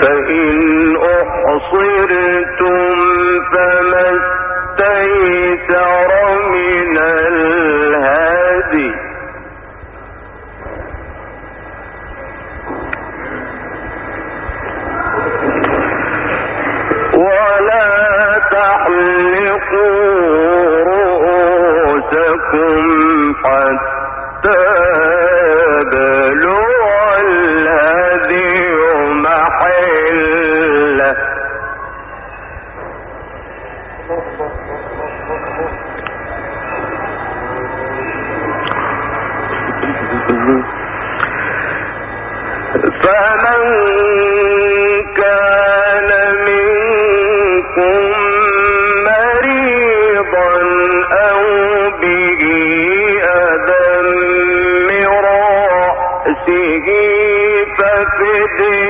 فإن أحصرتم فما استيسر من الهدي. دے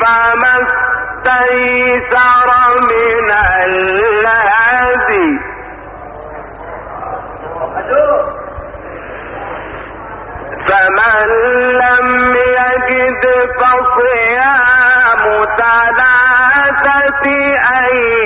فما استيسر من الهدي فمن لم يجد فصيام ثلاثة أيام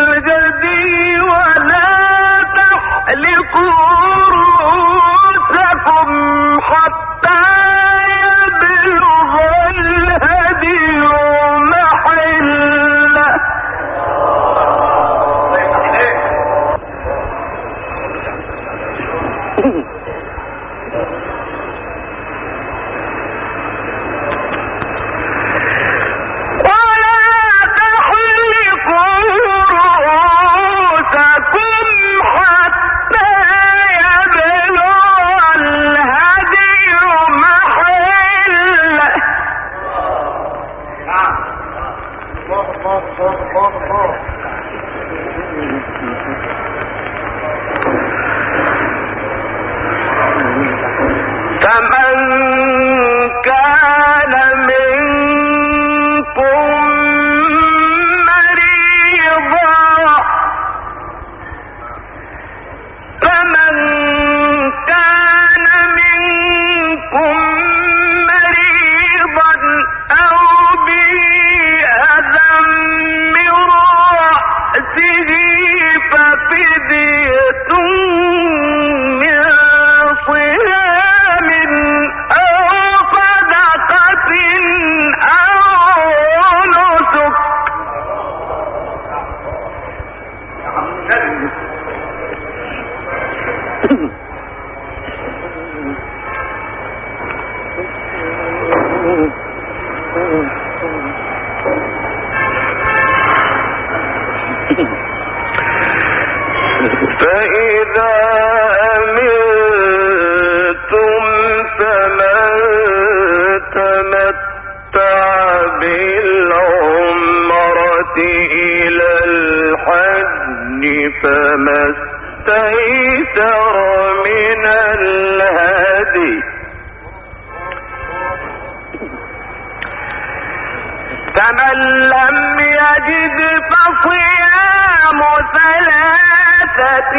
ثلاثة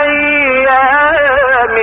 أيام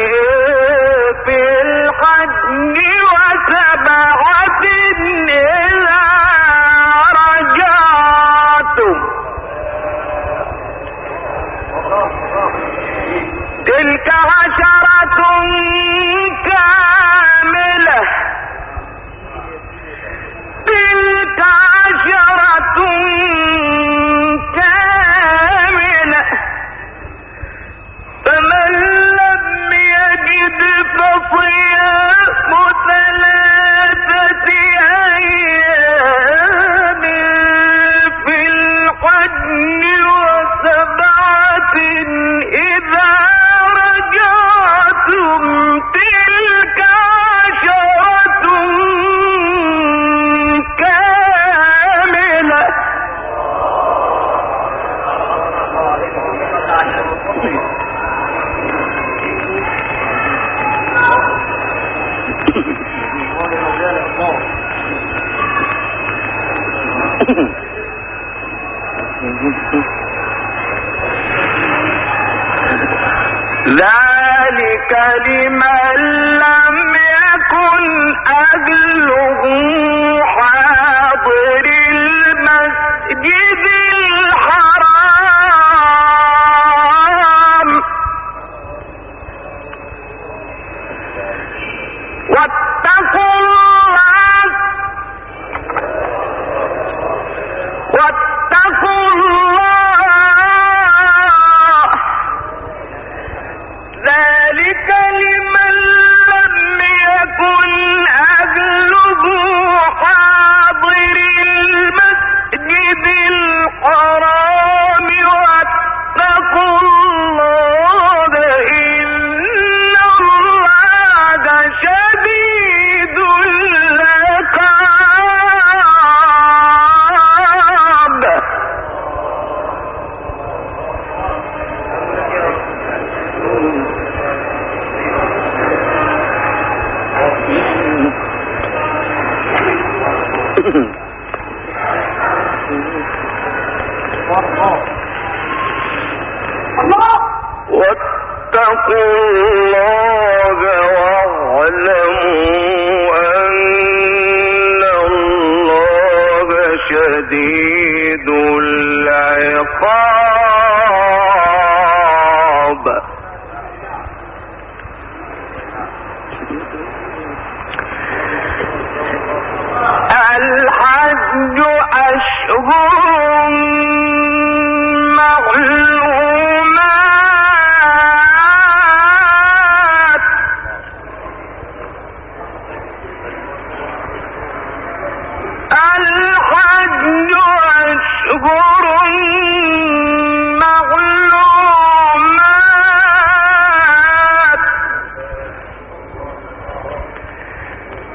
واتقوا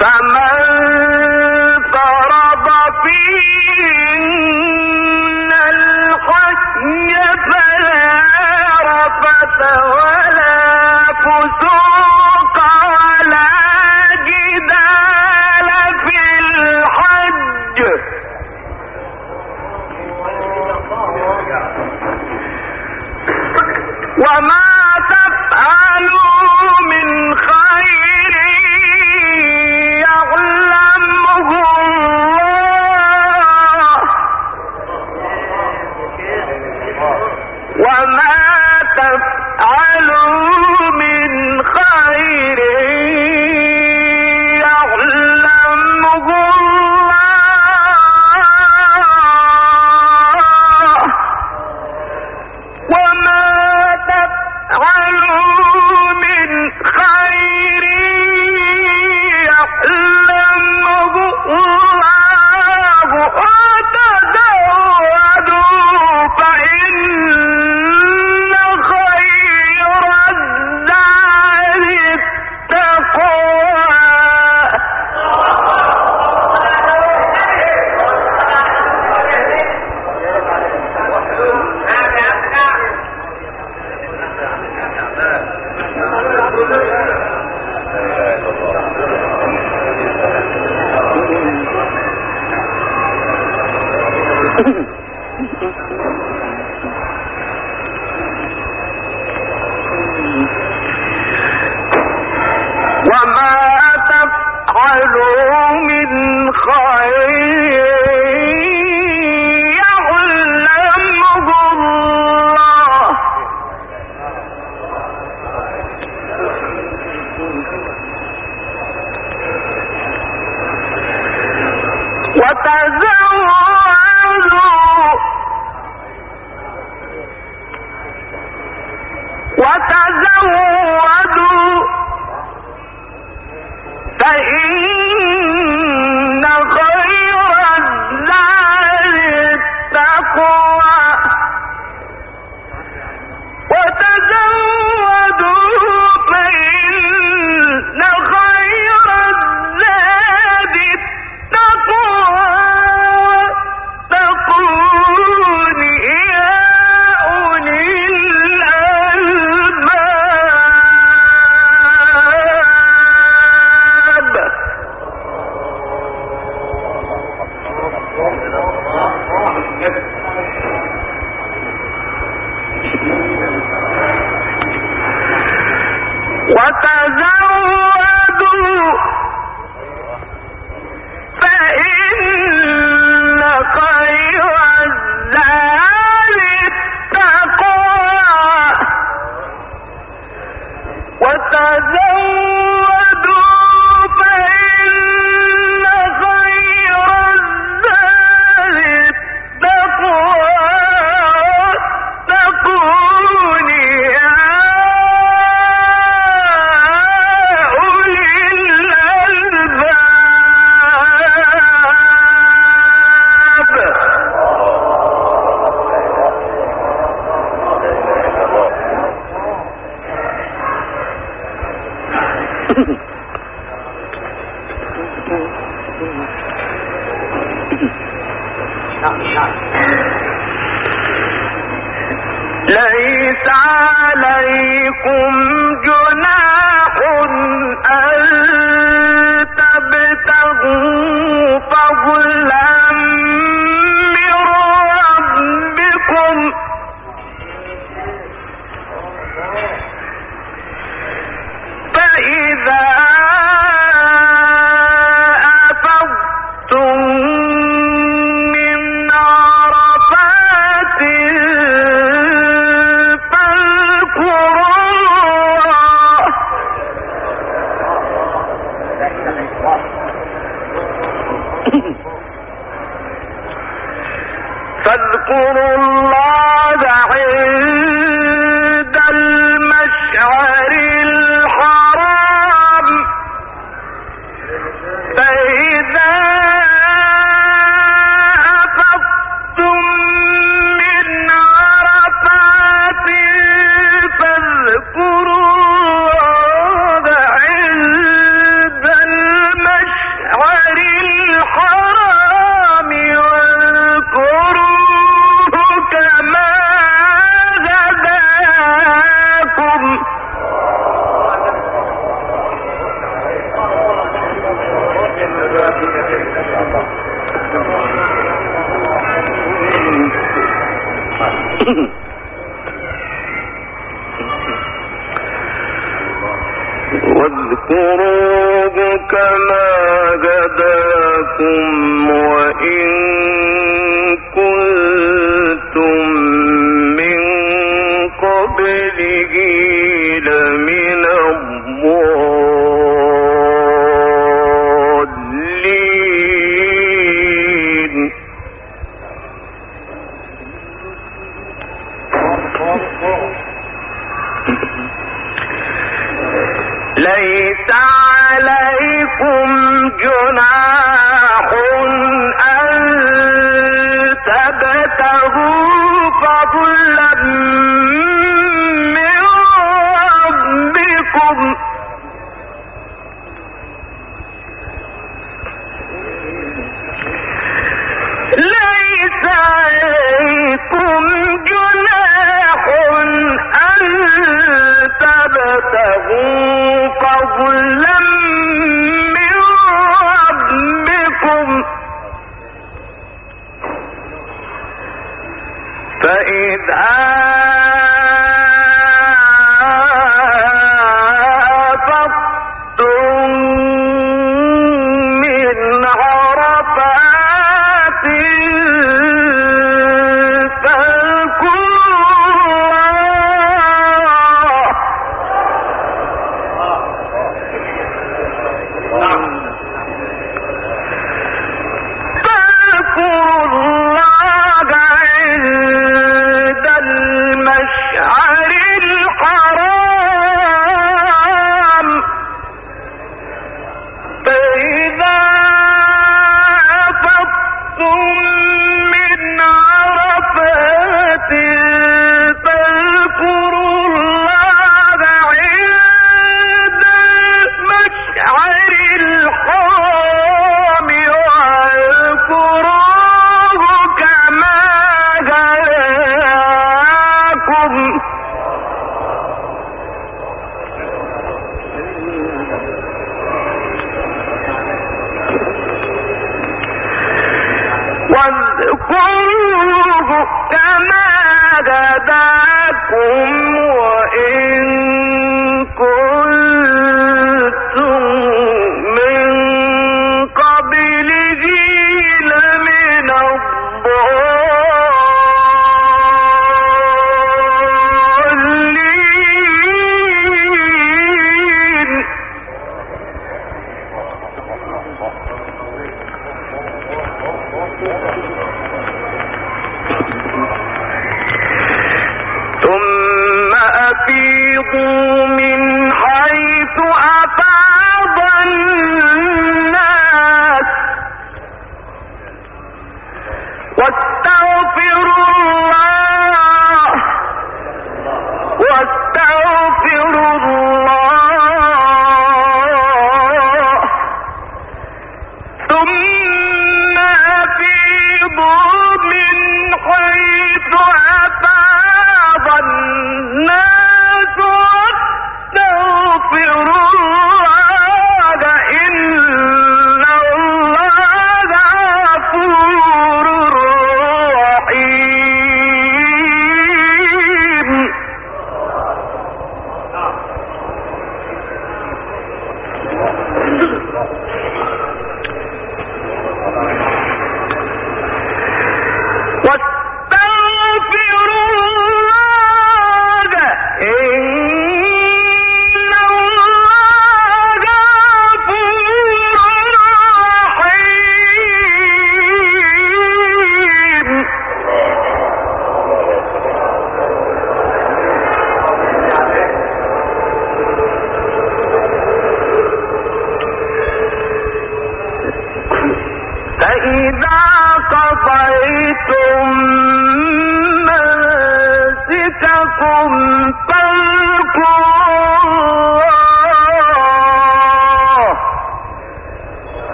فمن فرض فيهن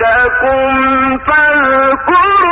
يَدَّكُمْ فَاذْكُرُوا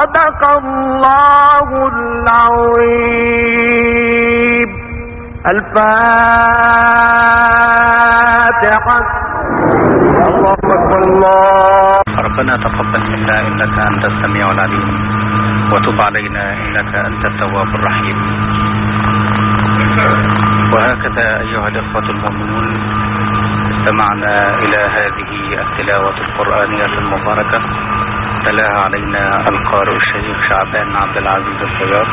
صدق الله العظيم. الفاتحة. الله أكبر الله. ربنا تقبل منا إنك أنت السميع العليم. وتب علينا إنك أنت التواب الرحيم. وهكذا أيها الإخوة المؤمنون استمعنا إلى هذه التلاوة القرآنية المباركة. تلاها علينا القارئ الشيخ شعبان عبد العزيز الطيار.